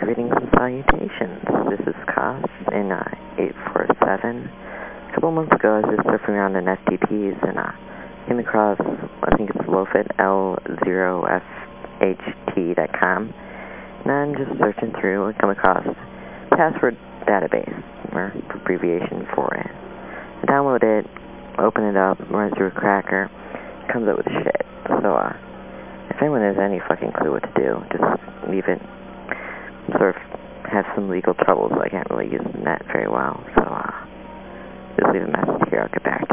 Greetings and salutations. This is Cos in uh, 847. A couple months ago, I was just surfing around in FTPs and uh, came across, I think it's Lofit, L0FHT.com. And I'm just searching through and come across password database, or abbreviation for it. I download it, open it up, run through a cracker, comes up with shit. So, uh, if anyone has any fucking clue what to do, just leave it, some legal troubles, so I can't really use the net very well. So, uh, just leave a message here, I'll get back.